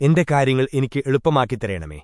എന്റെ കാര്യങ്ങൾ എനിക്ക് എളുപ്പമാക്കി തരേണമേ